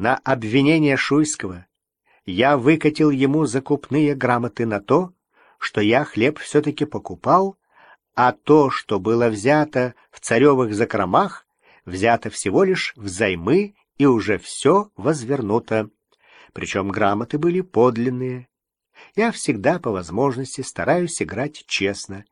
на обвинение Шуйского я выкатил ему закупные грамоты на то, что я хлеб все-таки покупал, а то, что было взято в царевых закромах, взято всего лишь взаймы и уже все возвернуто. Причем грамоты были подлинные. Я всегда по возможности стараюсь играть честно.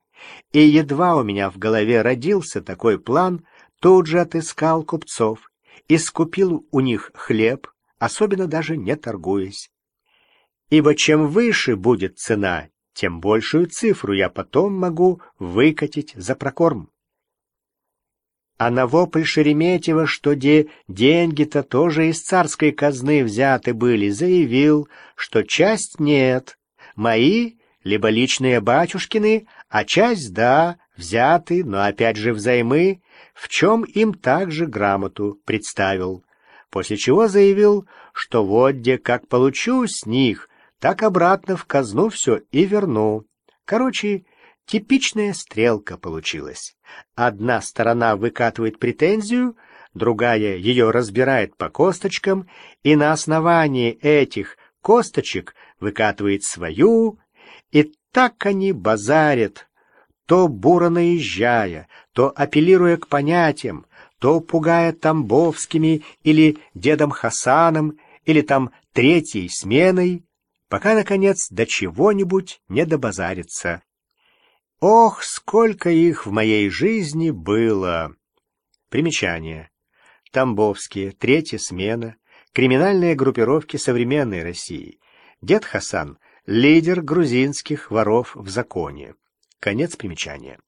И едва у меня в голове родился такой план, тут же отыскал купцов и скупил у них хлеб, особенно даже не торгуясь. Ибо чем выше будет цена, тем большую цифру я потом могу выкатить за прокорм. А на вопль Шереметьева, что де деньги-то тоже из царской казны взяты были, заявил, что часть нет, мои, либо личные батюшкины, а часть, да, взяты, но опять же взаймы, в чем им также грамоту представил. После чего заявил, что вот где как получу с них, так обратно в казну все и верну. Короче, типичная стрелка получилась. Одна сторона выкатывает претензию, другая ее разбирает по косточкам, и на основании этих косточек выкатывает свою, и так они базарят, то буро наезжая, то апеллируя к понятиям, то пугая Тамбовскими или дедом Хасаном, или там третьей сменой, пока, наконец, до чего-нибудь не добазарится. Ох, сколько их в моей жизни было! Примечание. Тамбовские, третья смена, криминальные группировки современной России. Дед Хасан — лидер грузинских воров в законе. Конец примечания.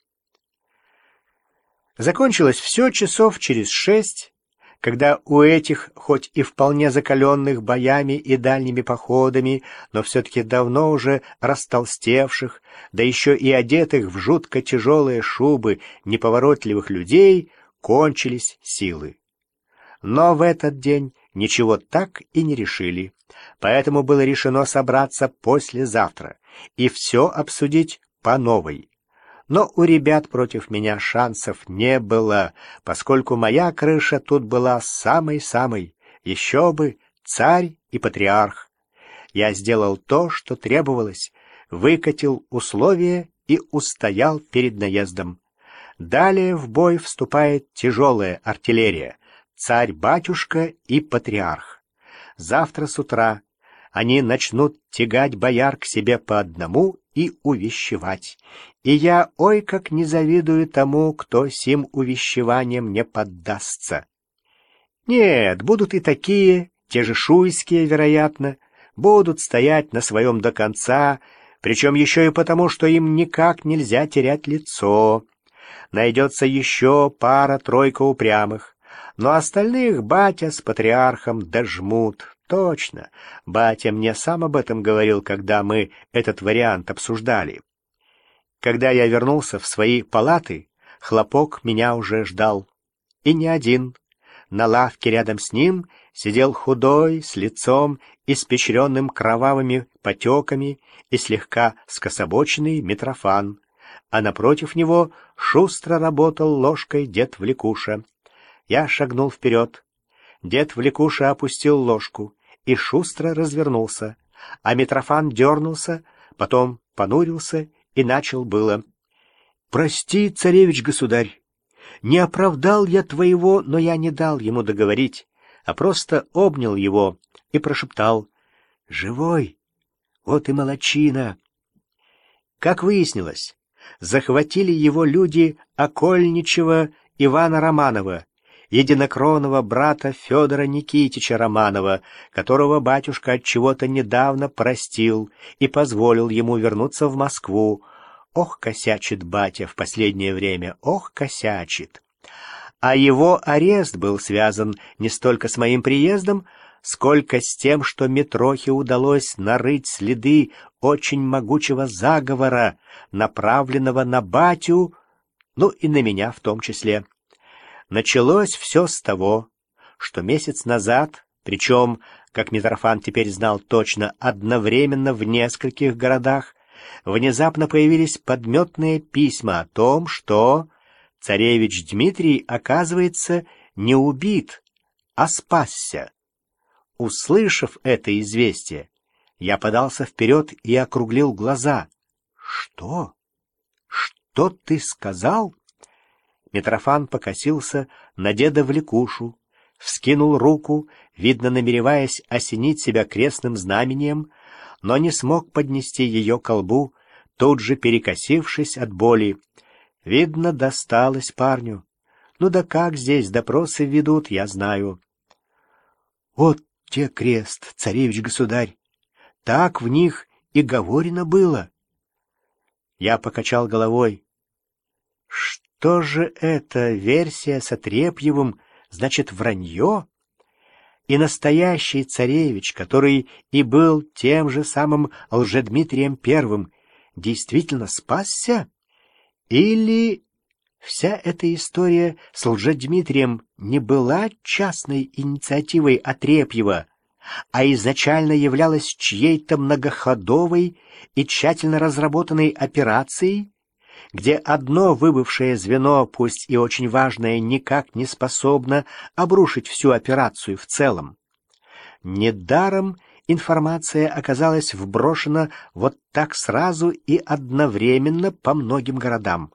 Закончилось все часов через шесть, когда у этих, хоть и вполне закаленных боями и дальними походами, но все-таки давно уже растолстевших, да еще и одетых в жутко тяжелые шубы неповоротливых людей, кончились силы. Но в этот день ничего так и не решили, поэтому было решено собраться послезавтра и все обсудить по новой. Но у ребят против меня шансов не было, поскольку моя крыша тут была самой-самой. Еще бы, царь и патриарх. Я сделал то, что требовалось, выкатил условия и устоял перед наездом. Далее в бой вступает тяжелая артиллерия, царь-батюшка и патриарх. Завтра с утра они начнут тягать бояр к себе по одному и увещевать. И я ой как не завидую тому, кто сим увещеванием не поддастся. Нет, будут и такие, те же шуйские, вероятно, будут стоять на своем до конца, причем еще и потому, что им никак нельзя терять лицо. Найдется еще пара-тройка упрямых, но остальных батя с патриархом дожмут, Точно. Батя мне сам об этом говорил, когда мы этот вариант обсуждали. Когда я вернулся в свои палаты, хлопок меня уже ждал. И не один. На лавке рядом с ним сидел худой, с лицом, испечренным кровавыми потеками и слегка скособоченный Митрофан, а напротив него шустро работал ложкой дед Влекуша. Я шагнул вперед. Дед Влекуша опустил ложку и шустро развернулся, а Митрофан дернулся, потом понурился и начал было. «Прости, царевич-государь, не оправдал я твоего, но я не дал ему договорить, а просто обнял его и прошептал «Живой! Вот и молочина!» Как выяснилось, захватили его люди Окольничего Ивана Романова, единокровного брата Федора Никитича Романова, которого батюшка от чего-то недавно простил и позволил ему вернуться в Москву. Ох, косячит батя в последнее время, ох, косячит. А его арест был связан не столько с моим приездом, сколько с тем, что Митрохе удалось нарыть следы очень могучего заговора, направленного на батю, ну и на меня в том числе. Началось все с того, что месяц назад, причем, как Митрофан теперь знал точно, одновременно в нескольких городах, внезапно появились подметные письма о том, что царевич Дмитрий, оказывается, не убит, а спасся. услышав это известие, я подался вперед и округлил глаза. «Что? Что ты сказал?» Митрофан покосился на деда в ликушу, вскинул руку, видно, намереваясь осенить себя крестным знамением, но не смог поднести ее к колбу, тут же перекосившись от боли. Видно, досталось парню. Ну да как здесь допросы ведут, я знаю. Вот те крест, царевич-государь, так в них и говорено было. Я покачал головой. Что же это, версия с Отрепьевым, значит, вранье? И настоящий царевич, который и был тем же самым Лжедмитрием Первым, действительно спасся? Или вся эта история с Лжедмитрием не была частной инициативой Отрепьева, а изначально являлась чьей-то многоходовой и тщательно разработанной операцией, где одно выбывшее звено, пусть и очень важное, никак не способно обрушить всю операцию в целом. Недаром информация оказалась вброшена вот так сразу и одновременно по многим городам.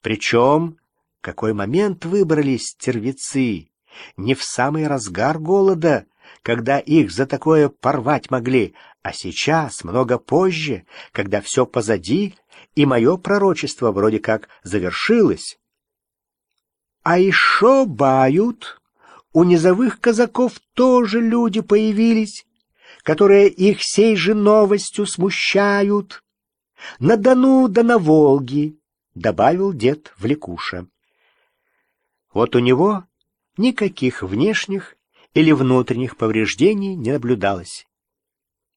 Причем, какой момент выбрались стервецы? Не в самый разгар голода, когда их за такое порвать могли, а сейчас, много позже, когда все позади, и мое пророчество вроде как завершилось. А еще бают, у низовых казаков тоже люди появились, которые их сей же новостью смущают. На Дону да на Волге, — добавил дед Влекуша. Вот у него никаких внешних или внутренних повреждений не наблюдалось.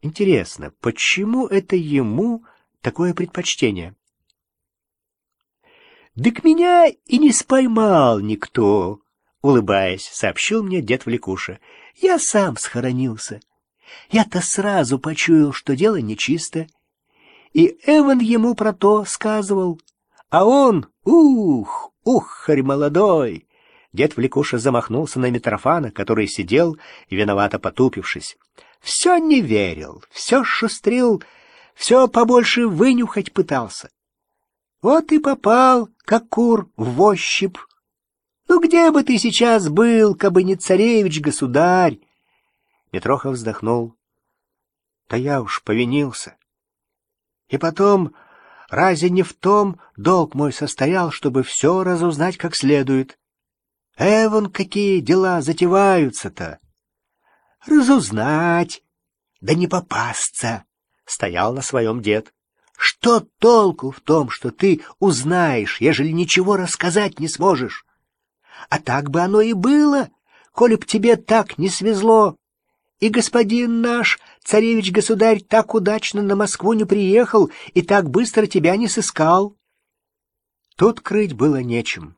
Интересно, почему это ему такое предпочтение? «Дык меня и не споймал никто», — улыбаясь, сообщил мне дед Влекуша. «Я сам схоронился. Я-то сразу почуял, что дело нечисто. И Эван ему про то сказывал. А он, ух, ухарь молодой, Дед Влекуша замахнулся на Митрофана, который сидел, виновато потупившись. Все не верил, все шустрил, все побольше вынюхать пытался. Вот и попал, как кур, в ощупь. Ну где бы ты сейчас был, кабы не царевич-государь? Митроха вздохнул. Да я уж повинился. И потом, разве не в том долг мой состоял, чтобы все разузнать как следует? Эвон, какие дела затеваются-то! Разузнать, да не попасться, — стоял на своем дед. Что толку в том, что ты узнаешь, ежели ничего рассказать не сможешь? А так бы оно и было, коли б тебе так не свезло. И господин наш, царевич-государь, так удачно на Москву не приехал и так быстро тебя не сыскал. Тут крыть было нечем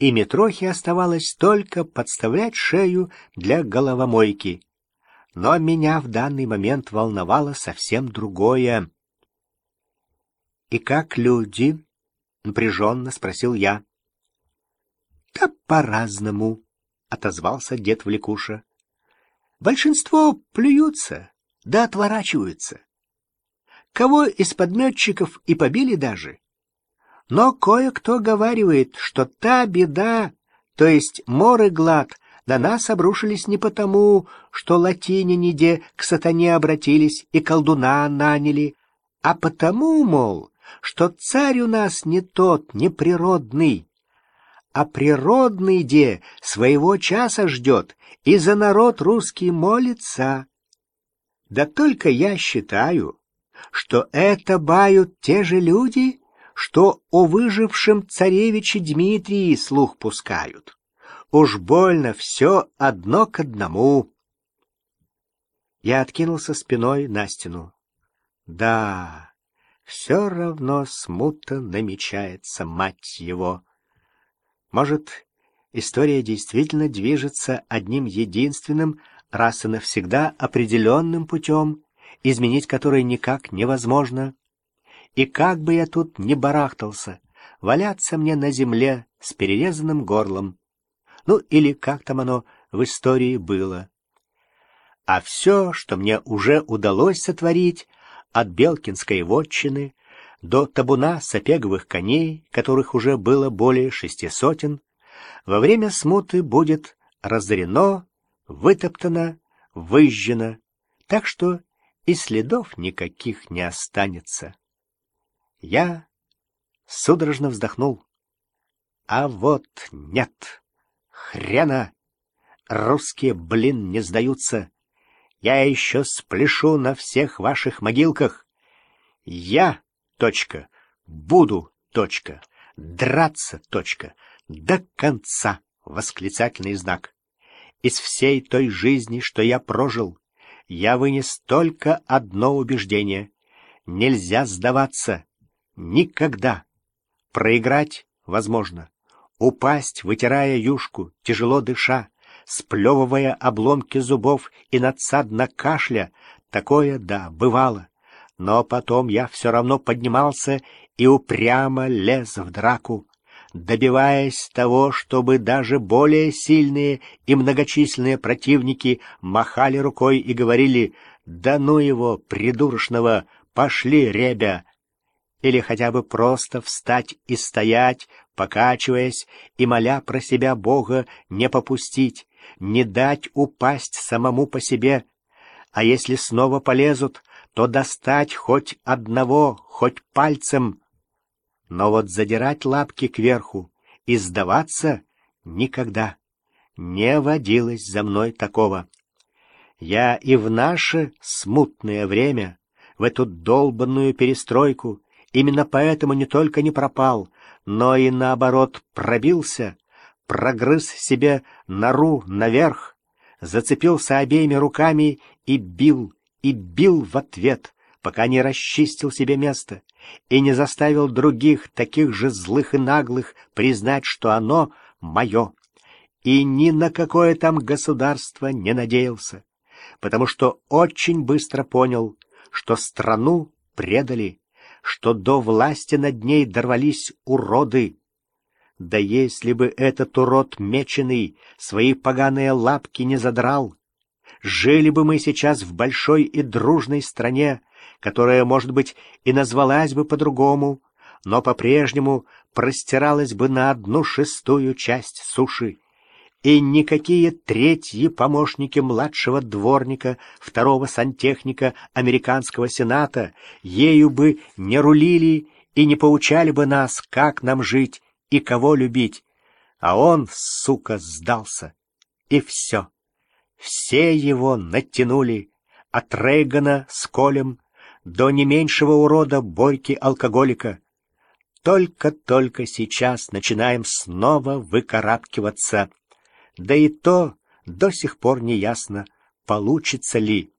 и Митрохе оставалось только подставлять шею для головомойки. Но меня в данный момент волновало совсем другое. «И как люди?» — напряженно спросил я. «Да по-разному», — отозвался дед Влекуша. «Большинство плюются, да отворачиваются. Кого из подметчиков и побили даже, но кое-кто говаривает, что та беда, то есть моры глад, на нас обрушились не потому, что латиняне к сатане обратились и колдуна наняли, а потому, мол, что царь у нас не тот, не природный, а природный де своего часа ждет, и за народ русский молится. Да только я считаю, что это бают те же люди, что о выжившем царевиче Дмитрии слух пускают. Уж больно все одно к одному. Я откинулся спиной на стену. Да, все равно смута намечается, мать его. Может, история действительно движется одним единственным, раз и навсегда определенным путем, изменить который никак невозможно. И как бы я тут ни барахтался, валяться мне на земле с перерезанным горлом. Ну, или как там оно в истории было. А все, что мне уже удалось сотворить, от Белкинской вотчины до табуна сапеговых коней, которых уже было более шести сотен, во время смуты будет разорено, вытоптано, выжжено, так что и следов никаких не останется. Я судорожно вздохнул. А вот нет, хрена, русские, блин, не сдаются. Я еще спляшу на всех ваших могилках. Я, точка, буду, точка, драться, точка, до конца, восклицательный знак. Из всей той жизни, что я прожил, я вынес только одно убеждение. Нельзя сдаваться. Никогда. Проиграть возможно. Упасть, вытирая юшку, тяжело дыша, сплевывая обломки зубов и надсадно кашля. Такое, да, бывало. Но потом я все равно поднимался и упрямо лез в драку, добиваясь того, чтобы даже более сильные и многочисленные противники махали рукой и говорили «Да ну его, придурочного, пошли, ребя!» или хотя бы просто встать и стоять, покачиваясь и моля про себя Бога не попустить, не дать упасть самому по себе, а если снова полезут, то достать хоть одного, хоть пальцем. Но вот задирать лапки кверху и сдаваться никогда. Не водилось за мной такого. Я и в наше смутное время, в эту долбанную перестройку, именно поэтому не только не пропал, но и наоборот пробился, прогрыз себе нору наверх, зацепился обеими руками и бил, и бил в ответ, пока не расчистил себе место и не заставил других, таких же злых и наглых, признать, что оно мое. И ни на какое там государство не надеялся, потому что очень быстро понял, что страну предали, что до власти над ней дорвались уроды, да если бы этот урод меченый свои поганые лапки не задрал, жили бы мы сейчас в большой и дружной стране, которая, может быть, и назвалась бы по-другому, но по-прежнему простиралась бы на одну шестую часть суши, и никакие третьи помощники младшего дворника, второго сантехника американского сената ею бы не рулили и не поучали бы нас, как нам жить, и кого любить. А он, сука, сдался. И все. Все его натянули. От Рейгана с Колем до не меньшего урода Борьки-алкоголика. Только-только сейчас начинаем снова выкарабкиваться. Да и то до сих пор не ясно, получится ли.